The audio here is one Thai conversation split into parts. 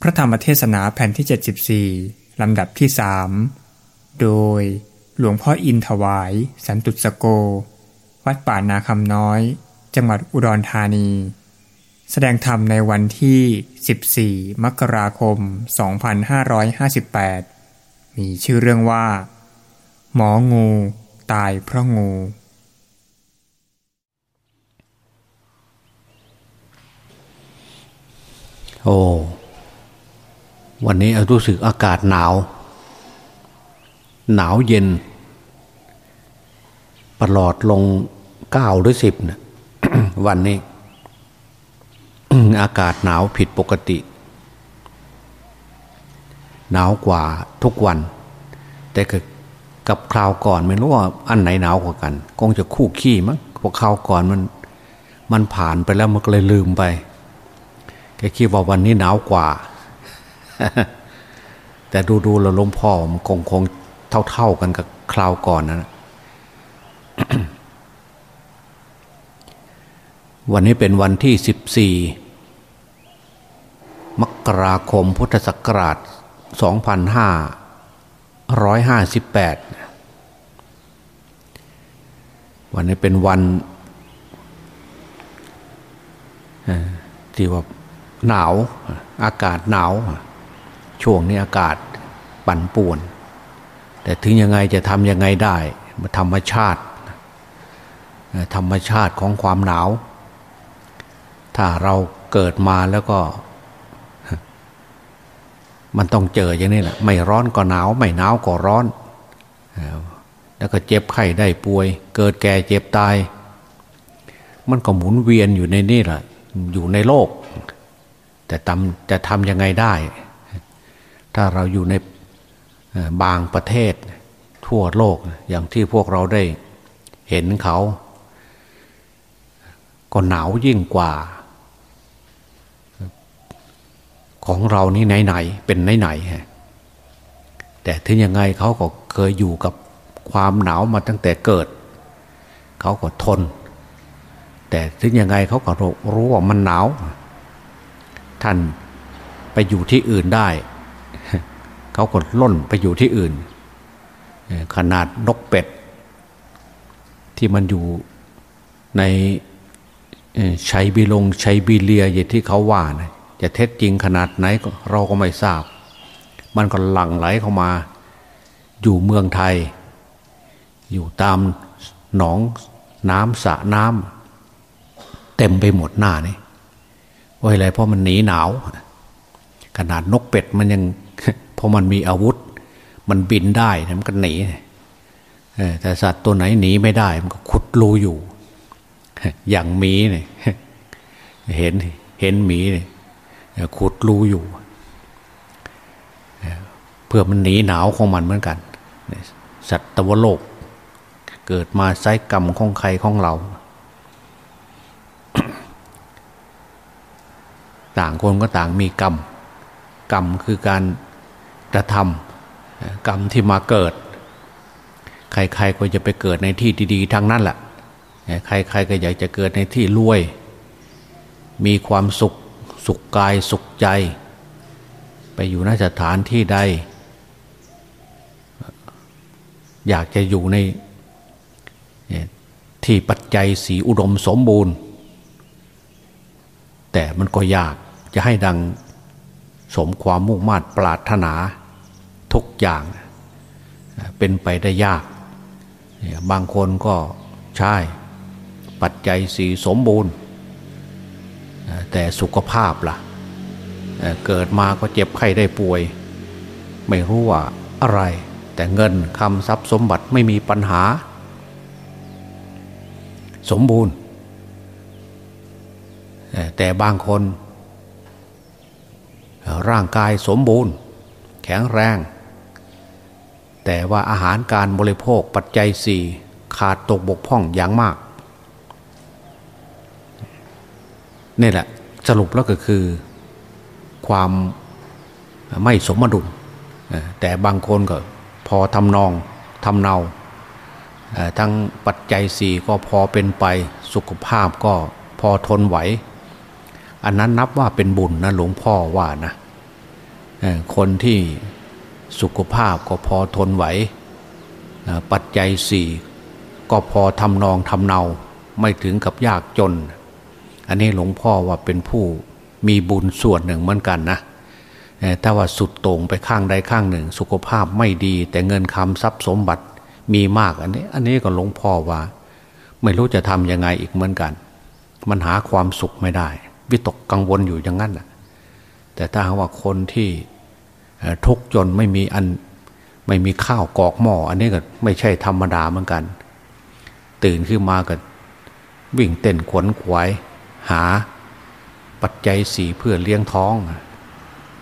พระธรรมเทศนาแผ่นที่ 74 ลำดับที่สโดยหลวงพ่ออินถวาย สันตุสโก วัดป่านาคำน้อย จังหวัดอุดรธานี แสดงธรรมในวันที่ 14 มกราคม 2558 มีชื่อเรื่องว่า หมองู ตายเพราะงู โอ้ วันนี้รู้สึกอากาศหนาว หนาวเย็นประหลอดลงเก้าหรือสิบนะวันนี้ อากาศหนาวผิดปกติ หนาวกว่าทุกวัน แต่กับคราวก่อนไม่รู้ว่าอันไหนหนาวกว่ากันคงจะคู่ขี้มั้งพวกคราวก่อนมัน มันผ่านไปแล้วมันก็เลยลืมไปแกคิดว่าวันนี้หนาวกว่า แต่ดูดูเราลมพ่อมันคงคงเท่าเท่ากันกับคราวก่อนนะวันนี้เป็นวันที่สิบสี่มกราคมพุทธศักราชสองพันห้าร้อยห้าสิบแปดวันนี้เป็นวันที่ว่าหนาว อากาศหนาว ช่วงนี้อากาศปั่นป่วน แต่ถึงยังไงจะทำยังไงได้ธรรมชาติ ธรรมชาติของความหนาว ถ้าเราเกิดมาแล้วก็ มันต้องเจออย่างนี้แหละไม่ร้อนก็หนาว ไม่หนาวก็ร้อน แล้วก็เจ็บไข้ได้ป่วย เกิดแก่เจ็บตาย มันก็หมุนเวียนอยู่ในนี่แหละอยู่ในโลก แต่ทำจะทำยังไงได้ ถ้าเราอยู่ในบางประเทศทั่วโลกอย่างที่พวกเราได้เห็นเขา ก็หนาวยิ่งกว่า ของเรานี่ไหนๆเป็นไหนๆแต่ถึงยังไงเขาก็เคยอยู่กับความหนาวมาตั้งแต่เกิด เขาก็ทน แต่ถึงยังไงเขาก็รู้ว่ามันหนาว ท่านไปอยู่ที่อื่นได้ เขากดล่นไปอยู่ที่อื่น ขนาดนกเป็ด ที่มันอยู่ในชัยบิลงชัยบีเลียอย่างที่เขาว่านะจะเท็จจริงขนาดไหนเราก็ไม่ทราบ มันก็หลั่งไหลเข้ามา อยู่เมืองไทย อยู่ตามหนองน้ำสระน้ำเต็มไปหมดหน้านี่ว่าอะไรเพราะมันหนีหนาว ขนาดนกเป็ดมันยัง พอมันมีอาวุธ มันบินได้มันก็หนีแต่สัตว์ตัวไหนหนีไม่ได้ มันก็ขุดรูอยู่ อย่างหมีเนี่ยเห็นเห็นหมีเนี่ยขุดรูอยู่ เพื่อมันหนีหนาวของมันเหมือนกันสัตว์ตวโลก เกิดมาไซกรรมของใครของเรา ต่างคนก็ต่างมีกรรม กรรมคือการ กระทำกรรมที่มาเกิด ใครๆก็จะไปเกิดในที่ดีๆทั้งนั้นแหละใครๆก็อยากจะเกิดในที่รวย มีความสุขสุขกายสุขใจ ไปอยู่นสถานที่ใด อยากจะอยู่ในที่ปัจจัยสีอุดมสมบูรณ์ แต่มันก็ยากจะให้ดังสมความมุ่งมา่ปรารถนา ทุกอย่างเป็นไปได้ยาก บางคนก็ใช่ปัจจัยสีสมบูรณ์ แต่สุขภาพละ่ะเกิดมาก็เจ็บไข้ได้ป่วย ไม่รู้ว่าอะไร แต่เงินคำทรัพย์สมบัติไม่มีปัญหา สมบูรณ์ แต่บางคน ร่างกายสมบูรณ์ แข็งแรง แต่ว่าอาหารการบริโภคปัจจัยสี่ขาดตกบกพร่องอย่างมากนี่แหละสรุปแล้วก็คือความไม่สมดุลแต่บางคนก็พอทำนองทำเนาทั้งปัจจัยสี่ก็พอเป็นไปสุขภาพก็พอทนไหว อันนั้นนับว่าเป็นบุญนะหลวงพ่อว่านะคนที่ สุขภาพก็พอทนไหว ปัจจัยสี่ก็พอทำนองทำเนาไม่ถึงกับยากจน อันนี้หลวงพ่อว่าเป็นผู้มีบุญส่วนหนึ่งเหมือนกันนะถ้าว่าสุดโต่งไปข้างใดข้างหนึ่ง สุขภาพไม่ดี แต่เงินคำทรัพย์สมบัติมีมากอันนี้ อันนี้ก็หลวงพ่อว่า ไม่รู้จะทำยังไงอีกเหมือนกัน มันหาความสุขไม่ได้ วิตกกังวลอยู่อย่างนั้นแหละแต่ถ้าว่าคนที่ ทุกจนไม่มีอันไม่มีข้าวกอกหม้ออันนี้ก็ไม่ใช่ธรรมดาเหมือนกัน ตื่นขึ้นมาก็วิ่งเต้นขวนขวาย หา ปัจจัยสีเพื่อเลี้ยงท้อง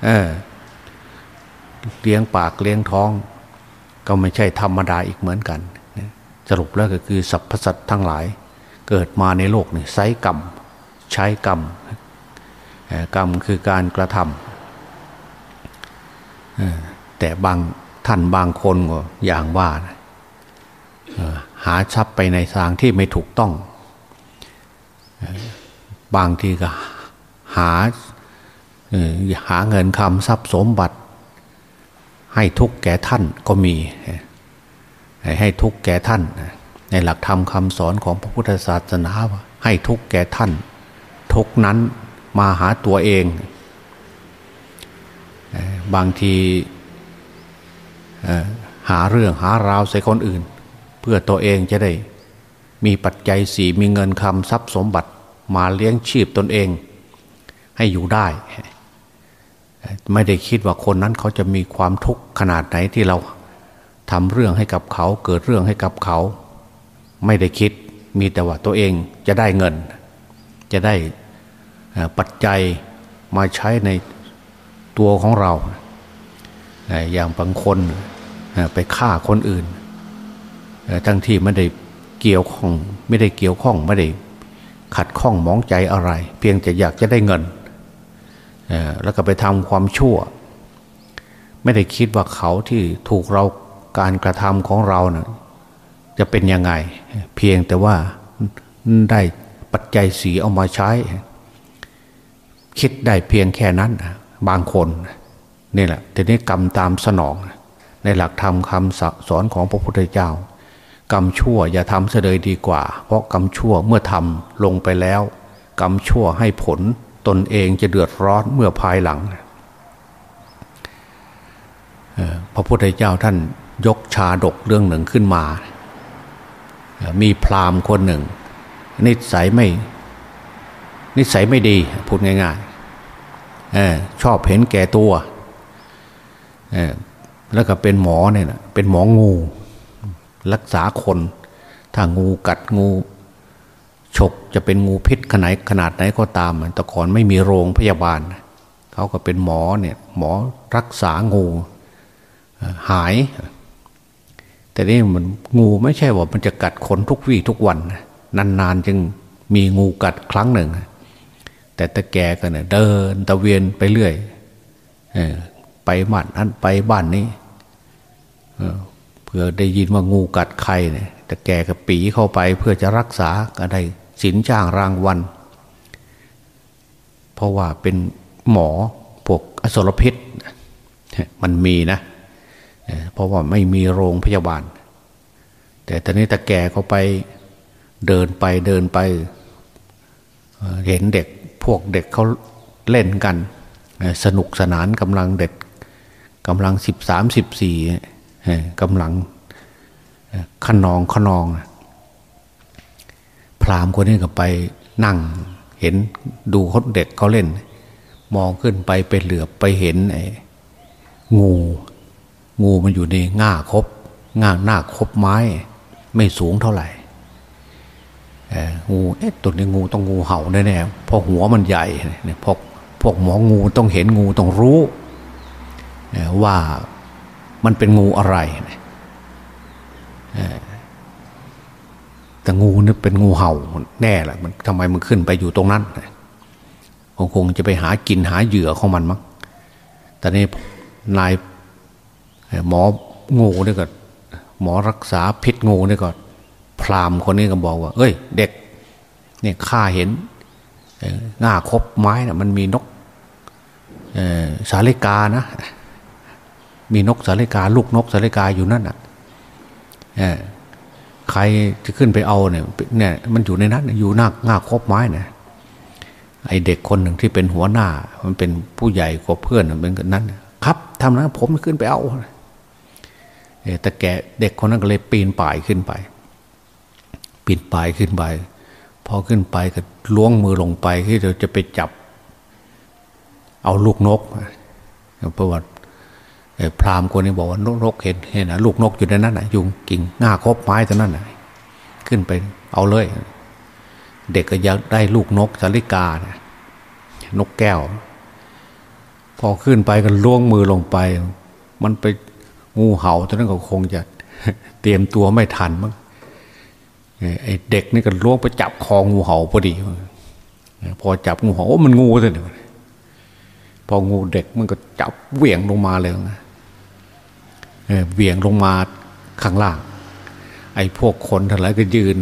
เออเลี้ยงปากเลี้ยงท้อง ก็ไม่ใช่ธรรมดาอีกเหมือนกันสรุปแล้วก็คือสรรพสัตว์ทั้งหลาย เกิดมาในโลกนี่ไซกรรม ใช้กรรม กรรมคือการกระทำ แต่บางท่านบางคนก็อย่างว่าหาทรัพย์ไปในทางที่ไม่ถูกต้อง บางทีก็หาหาเงินคำทรัพย์สมบัติ ให้ทุกแก่ท่านก็มี ให้ทุกแก่ท่าน ในหลักธรรมคำสอนของพระพุทธศาสนาว่าให้ทุกแก่ท่าน ทุกนั้นมาหาตัวเอง บางทีหาเรื่องหาราวใส่คนอื่น เพื่อตัวเองจะได้ มีปัจจัยสีมีเงินคำทรัพย์สมบัติมาเลี้ยงชีพตนเอง ให้อยู่ได้ ไม่ได้คิดว่าคนนั้นเขาจะมีความทุกข์ขนาดไหนที่เราทำเรื่องให้กับเขา เกิดเรื่องให้กับเขา ไม่ได้คิดมีแต่ว่าตัวเองจะได้เงิน จะได้ปัจจัยมาใช้ใน ตัวของเรา อย่างบางคนไปฆ่าคนอื่น ทั้งที่ไม่ได้เกี่ยวข้องไม่ได้เกี่ยวข้องไม่ได้ขัดข้องมองใจอะไร เพียงแต่อยากจะได้เงิน แล้วก็ไปทำความชั่ว ไม่ได้คิดว่าเขาที่ถูกเราการกระทำของเรานะ่ะจะเป็นยังไง เพียงแต่ว่าได้ปัจจัยสีเอามาใช้ คิดได้เพียงแค่นั้น บางคนนี่แหละทีนี้กรรมตามสนอง ในหลักธรรมคำสอนของพระพุทธเจ้ากรรมชั่วอย่าทำเสดยดีกว่า เพราะกรรมชั่วเมื่อทำลงไปแล้ว กรรมชั่วให้ผลตนเองจะเดือดร้อนเมื่อภายหลังพระพุทธเจ้าท่านยกชาดกเรื่องหนึ่งขึ้นมา มีพราหมณ์คนหนึ่ง นิสัยไม่ นิสัยไม่ดีพูดง่าย ๆ ชอบเห็นแก่ตัวแล้วก็เป็นหมอเนี่ยนะเป็นหมองู รักษาคนถ้างูกัดงู ฉกจะเป็นงูพิษขนาดขนาดไหนก็ตามแต่ก่อนไม่มีโรงพยาบาล เขาก็เป็นหมอเนี่ยหมอรักษางู หาย แต่นี่มันงูไม่ใช่ว่ามันจะกัดคนทุกวี่ทุกวัน นานๆจึงมีงูกัดครั้งหนึ่ง แต่ตะแกก็เนี่ยเดินตะเวียนไปเรื่อยไปบ้านนั้นไปบ้านนี้เพื่อได้ยินว่างูกัดใครเนี่ยต่แกกับปีเข้าไปเพื่อจะรักษาก็ได้สินจ้างรางวัลเพราะว่าเป็นหมอพวกอสรพิษ มันมีนะ เพราะว่าไม่มีโรงพยาบาล แต่ตอนนี้ต่แกเขาไปเดินไปเดินไป เห็นเด็ก พวกเด็กเขาเล่นกัน สนุกสนานกำลังเด็กกำลังสิบสามสิบสี่กำลังขนองขนอง พรามคนนี้ก็ไปนั่ง เห็นดูคนเด็กเขาเล่น มองขึ้นไปเป็นเหลือบไปเห็นไอ้งู งูมันอยู่ในง่าคบง่าหน้าคบไม้ ไม่สูงเท่าไหร่ งูเอ๊ะตัวนี้งูต้องงูเห่าแน่ๆเพราะหัวมันใหญ่เนี่ยพวกพวกหมองูต้องเห็นงูต้องรู้ว่ามันเป็นงูอะไรแต่งูนี่เป็นงูเห่าแน่แหละมันทำไมมันขึ้นไปอยู่ตรงนั้นคงคงจะไปหากินหาเหยื่อของมันมั้งแต่นี่นายหมองูนี่ก็หมอรักษาพิษงูนี่ก็ พราหมณ์คนนี้ก็บอกว่า เอ้ย เด็ก เนี่ยข้าเห็นง่าคบไม้นะ่ะมันมีนกสาลิกานะ มีนกสาลิกา ลูกนกสาลิกาอยู่นั่นอะใครจะขึ้นไปเอาเนี่ยเนี่ย มันอยู่ในนั้นอยู่หน้าหน้าคบไม้นี่ยไอเด็กคนหนึ่งที่เป็นหัวหน้า มันเป็นผู้ใหญ่กว่าเพื่อนเป็นนั้น ครับทำนะผมขึ้นไปเอาแต่แกเด็กคนนั้นก็เลยปีนป่ายขึ้นไป ปีนป่ายขึ้นไปพอขึ้นไปก็ล้วงมือลงไปที่เราจะไปจับ เอาลูกนกเพราะว่าพรามคนนี้บอกว่านกนกเห็นเห็นนะลูกนกอยู่ในนั้นนะยุงกิ่งง่าคบไม้ตรงนั้นนะขึ้นไปเอาเลย เด็กก็อยากได้ลูกนกสาลิกานะนกแก้ว พอขึ้นไปก็ล่วงมือลงไป มันไปงูเห่าตอนนั้นก็คงจะเตรียมตัวไม่ทันมั้ง ไอ้เด็กนี่ก็ล่วงไปจับคองูเห่าพอดี พอจับงูเห่าโอ้มันงูเลยพองูเด็กมันก็จับเหวี่ยงลงมาเลยนะเหวี่ยงลงมาข้างล่าง ไอ้พวกคนทั้งหลายก็ยืน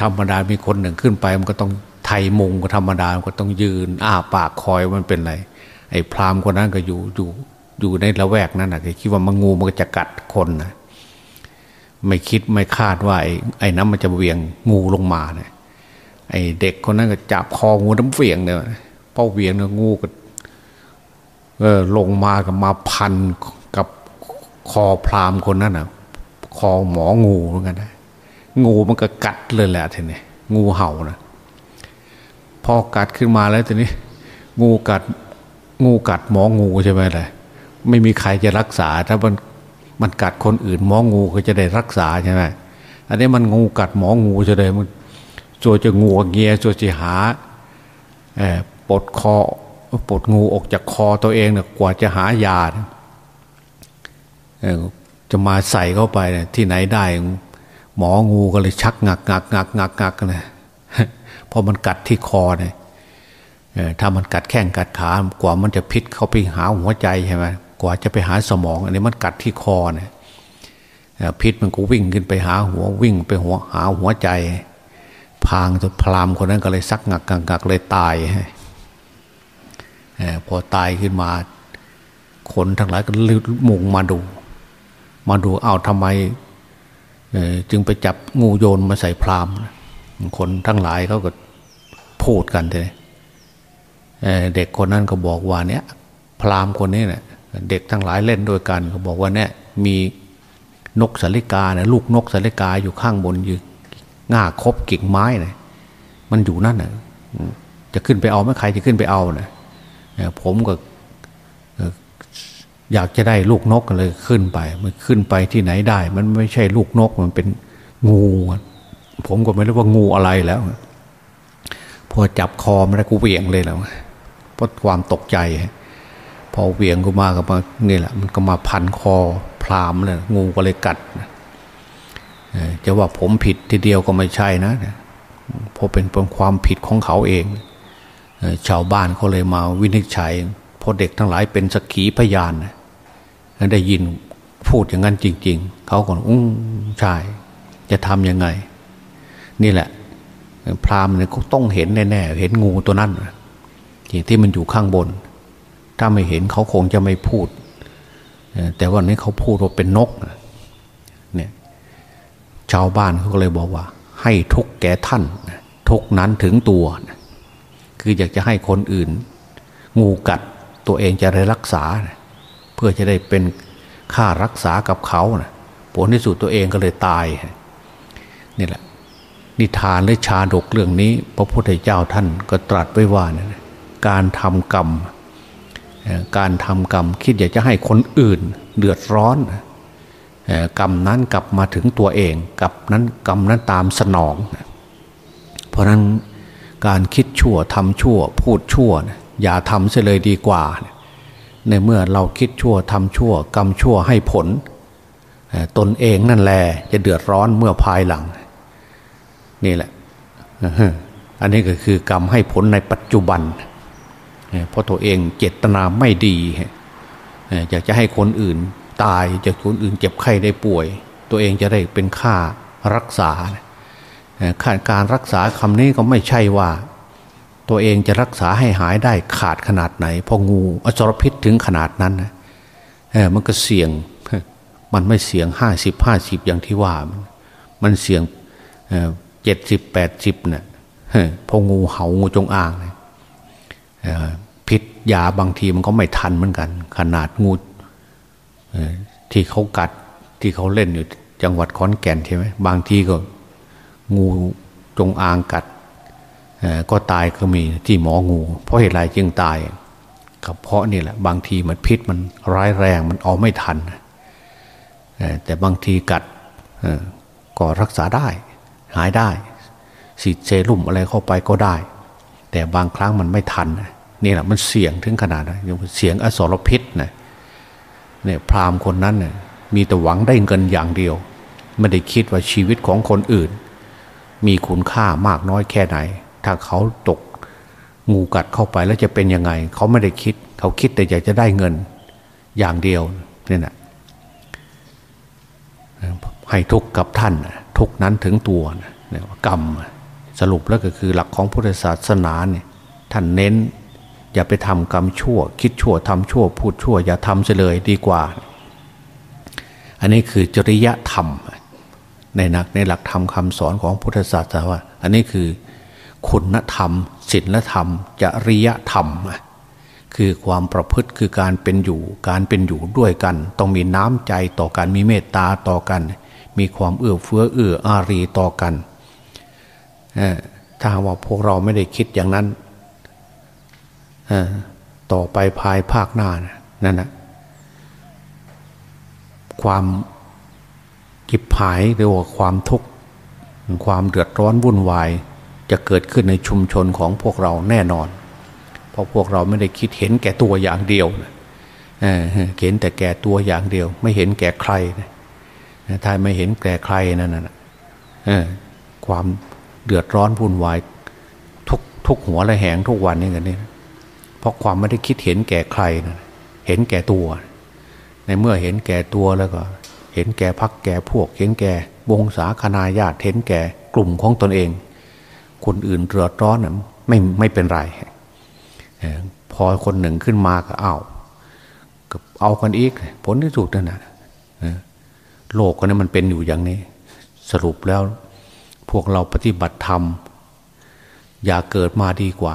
ธรรมดามีคนหนึ่งขึ้นไป มันก็ต้องไทยมุงก็ธรรมดามันก็ต้องยืน อ้าปากคอยมันเป็นไร ไอ้พรามคนนั้นก็อยู่อยู่อยู่ในละแวกนั้นนะคิดว่ามันงูมันจะกัดคนนะ ไม่คิดไม่คาดว่า ไอ้ไอ้นั้นมันจะเวียงงูลงมาเนะไอ้เด็กคนนั้นก็จับคองูน้ำเวียงเนี่ยพอเวียงเนี่ยงูก็เออลงมากับมาพันกับคอพรามคนนั้นนะคอหมองูเหมือนกันนะงูมันก็กัดเลยแหละทีนี้งูเห่านะพอกัดขึ้นมาแล้วทีนี้ งูกัด งูกัดหมองูใช่ไหมล่ะไม่มีใครจะรักษา ถ้ามัน มันกัดคนอื่นหมองูก็จะได้รักษาใช่ไหมอันนี้มันงูกัดหมองูจะได้มันโจจะงูเงียโจจะหาปลดคอปลดงูออกจากคอตัวเองเนี่ยกว่าจะหายาจะมาใส่เข้าไปที่ไหนได้ หมองูก็เลยชักงักงักงักงักงักเลยพอมันกัดที่คอเนี่ยถ้ามันกัดแข้งกัดขากว่ามันจะพิษเข้าไปหาหัวใจใช่ไหม กว่าจะไปหาสมอง อันนี้มันกัดที่คอเนี่ยพิษมันก็วิ่งขึ้นไปหาหัววิ่งไปหัวหาหัวใจ พางพรามคนนั้นก็เลยซักงักงักเลยตายพอตายขึ้นมา คนทั้งหลายก็มุงมาดู มาดูเอาทำไมจึงไปจับงูโยนมาใส่พรามคนทั้งหลายเขาก็พูดกันเลยเด็กคนนั้นก็บอกว่าเนี่ย พรามคนนี้เนี่ย เด็กทั้งหลายเล่นด้วยกันเขาบอกว่าเนี่ยมีนกสาลิกาเนี่ยลูกนกสาลิกาอยู่ข้างบนอยู่ง่าคบกิ่งไม้เนี่ยมันอยู่นั่นน่ะจะขึ้นไปเอาไม่ใครจะขึ้นไปเอานะผมก็อยากจะได้ลูกนกเลยขึ้นไป มันขึ้นไปที่ไหนได้ มันไม่ใช่ลูกนกมันเป็นงู ผมก็ไม่รู้ว่างูอะไรแล้ว พอจับคอมันได้กูเวียงเลยแล้วเพราะความตกใจ อเวียงกูมาก็มานี่แหละมันก็มาพันคอพรามเลยงูก็เลยกัดจะว่าผมผิดทีเดียวก็ไม่ใช่นะเพราะเป็นเป็นความผิดของเขาเองชาวบ้านเขาเลยมาวินิจฉัยพอเด็กทั้งหลายเป็นสักขีพยานได้ยินพูดอย่างนั้นจริง ๆ เขาก็อุ้งใช่จะทำยังไง นี่แหละ พรามเนี่ยเขาต้องเห็นแน่ๆเห็นงูตัวนั้นที่มันอยู่ข้างบน ถ้าไม่เห็นเขาคงจะไม่พูด แต่วันนี้เขาพูดว่าเป็นนกเนี่ยชาวบ้านเขาก็เลยบอกว่า ให้ทุกแก่ท่าน ทุกนั้นถึงตัว คืออยากจะให้คนอื่น งูกัดตัวเองจะได้รักษา เพื่อจะได้เป็นค่ารักษากับเขานะผลที่สุดตัวเองก็เลยตายนี่แหละนิทานและชาดกเรื่องนี้ พระพุทธเจ้าท่านก็ตรัสไว้ว่านะการทำกรรม การทำกรรมคิดอยากจะให้คนอื่นเดือดร้อน กรรมนั้นกลับมาถึงตัวเองกับนั้นกรรมนั้นตามสนอง เพราะนั้นการคิดชั่วทำชั่ว พูดชั่ว อย่าทำเสียเลยดีกว่า ในเมื่อเราคิดชั่วทำชั่ว กรรมชั่วให้ผล ตนเองนั่นแหละจะเดือดร้อนเมื่อภายหลัง นี่แหละอันนี้ก็คือกรรมให้ผลในปัจจุบันเเพราะตัวเองเจตนาไม่ดีอยากจะให้คนอื่นตายจะคนอื่นเจ็บไข้ได้ป่วย ตัวเองจะได้เป็นค่ารักษาการรักษาคำนี้ก็ไม่ใช่ว่า ตัวเองจะรักษาให้หายได้ขาดขนาดไหนพองูอสรพิษถึงขนาดนั้นนะมันก็เสี่ยงมันไม่เสี่ยงห้าสิบห้าสิบอย่างที่ว่า มันเสี่ยงเจ็ดสิบแปดสิบเนี่ยพองูเห่างูจงอางเนี่ย พิษยาบางทีมันก็ไม่ทันเหมือนกัน ขนาดงูที่เขากัดที่เขาเล่นอยู่จังหวัดขอนแก่นใช่ไหมบางทีก็ งูจงอางกัดก็ตายก็มีที่หมองู เพราะเหตุไรจึงตายกับเพราะนี่แหละ บางทีมันพิษมันร้ายแรงมันเอาไม่ทันแต่บางทีกัดก็รักษาได้ หายได้สีเซรุ่มอะไรเข้าไปก็ได้ แต่บางครั้งมันไม่ทันนี่ นี่แหละมันเสี่ยงถึงขนาดนะเสียงอสรพิษนะเนี่ยพราหมณ์คนนั้นเนี่ยมีแต่หวังได้เงินอย่างเดียว ไม่ได้คิดว่าชีวิตของคนอื่น มีคุณค่ามากน้อยแค่ไหน ถ้าเขาตกงูกัดเข้าไปแล้วจะเป็นยังไง เขาไม่ได้คิด เขาคิดแต่อยากจะได้เงินอย่างเดียวนี่นะให้ทุกข์กับท่าน ทุกนั้นถึงตัวนะกรรมสรุปแล้วก็คือหลักของพุทธศาสนาเนี่ยท่านเน้น อย่าไปทำกรรมชั่ว คิดชั่วทำชั่ว พูดชั่ว อย่าทำเฉลยดีกว่า อันนี้คือจริยธรรม ในนักในหลักธรรมคำสอนของพุทธศาสนาว่าอันนี้คือคุณธรรมศีลธรรม จริยธรรม คือความประพฤติคือการเป็นอยู่ การเป็นอยู่ด้วยกัน ต้องมีน้ำใจต่อกันมีเมตตาต่อกัน มีความเอื้อเฟื้อเอื้ออารีต่อกันถ้าว่าพวกเราไม่ได้คิดอย่างนั้น ต่อไปภายภาคหน้านั่นนะความกิบหายหรือว่าความทุกข์ความเดือดร้อนวุ่นวาย จะเกิดขึ้นในชุมชนของพวกเราแน่นอน เพราะพวกเราไม่ได้คิดเห็นแก่ตัวอย่างเดียวเห็นแต่แก่ตัวอย่างเดียว ไม่เห็นแก่ใครถ้าไม่เห็นแก่ใครนั่นนะความเดือดร้อนวุ่นวาย ทุกทุกหัวและแหงทุกวันนี่กันนี่ เพราะความไม่ได้คิดเห็นแก่ใครนะเห็นแก่ตัว ในเมื่อเห็นแก่ตัวแล้วก็ เห็นแก่พักแก่พวก เห็นแก่วงศาคณาญาติ เห็นแก่กลุ่มของตนเอง คนอื่นเดือดร้อนนะไม่ไม่เป็นไรพอคนหนึ่งขึ้นมาก็เอาเอากันอีก ผลที่สุดนั่นนะโลกก็นี่มันเป็นอยู่อย่างนี้ สรุปแล้วพวกเราปฏิบัติธรรม อย่าเกิดมาดีกว่า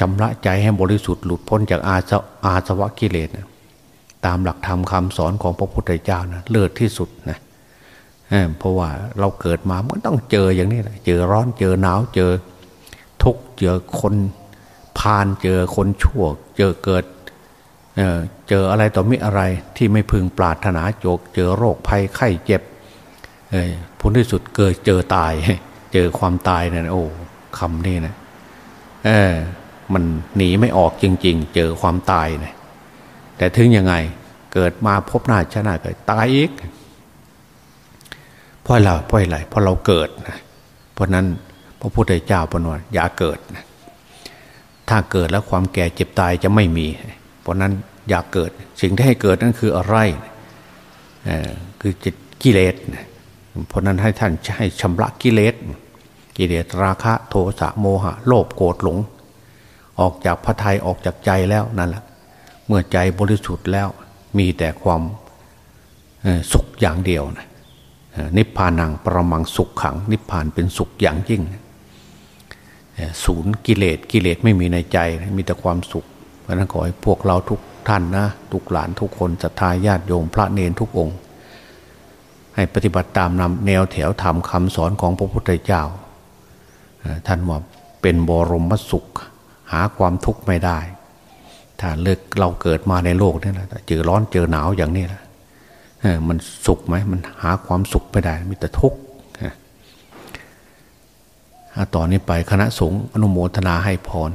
ชำระใจให้บริสุทธิ์หลุดพ้นจากอาสอาสวะกิเลสนะตามหลักธรรมคำสอนของพระพุทธเจ้านะเลิศที่สุดนะเพราะว่าเราเกิดมามันต้องเจออย่างนี้แหละเจอร้อนเจอหนาวเจอทุกเจอคนพานเจอคนชั่ว เจอเกิดเเจออะไรต่อมิอะไรที่ไม่พึงปรารถนาโจก เจอโรคภัยไข้เจ็บผลที่สุดเกิดเจอตาย เจอความตายเนี่ยโอ้คำนี่นะเออ มันหนีไม่ออกจริง ๆ เจอความตายเนี่ยแต่ถึงยังไงเกิดมาพบหน้าชนะก็ตายอีกเพราะเราเพราะอะไรเพราะเราเกิดนะเพราะนั้นพระพุทธเจ้าปนวอย่าเกิดนะถ้าเกิดแล้วความแก่เจ็บตายจะไม่มี เพราะนั้นอย่าเกิด สิ่งที่ให้เกิดนั่นคืออะไรคือจิตกิเลสนะเพราะนั้นให้ท่านให้ชำระกิเลสกิเลสราคะโทสะโมหะ โลภโกรธหลง ออกจากพระทัยออกจากใจแล้วนั่นแหละเมื่อใจบริสุทธิ์แล้วมีแต่ความสุขอย่างเดียวนะนิพพานังประมังสุขขัง นิพพานเป็นสุขอย่างยิ่งศูนย์กิเลสกิเลสไม่มีในใจมีแต่ความสุขเพราะนั้นขอให้พวกเราทุกท่านนะทุกหลานทุกคนศรัทธาญาติโยมพระเนรทุกองค์ ให้ปฏิบัติตามนำแนวแถวธรรมคำสอนของพระพุทธเจ้าท่านว่าเป็นบรมสุข หาความทุกข์ไม่ได้ ถ้าเลิกเราเกิดมาในโลกนี่แหละเจอร้อนเจอหนาวอย่างนี้แหละมันสุขไหมมันหาความสุขไม่ได้มีแต่ทุกข์ต่อนนี้ไปคณะสงฆ์อนุโมทนาให้พร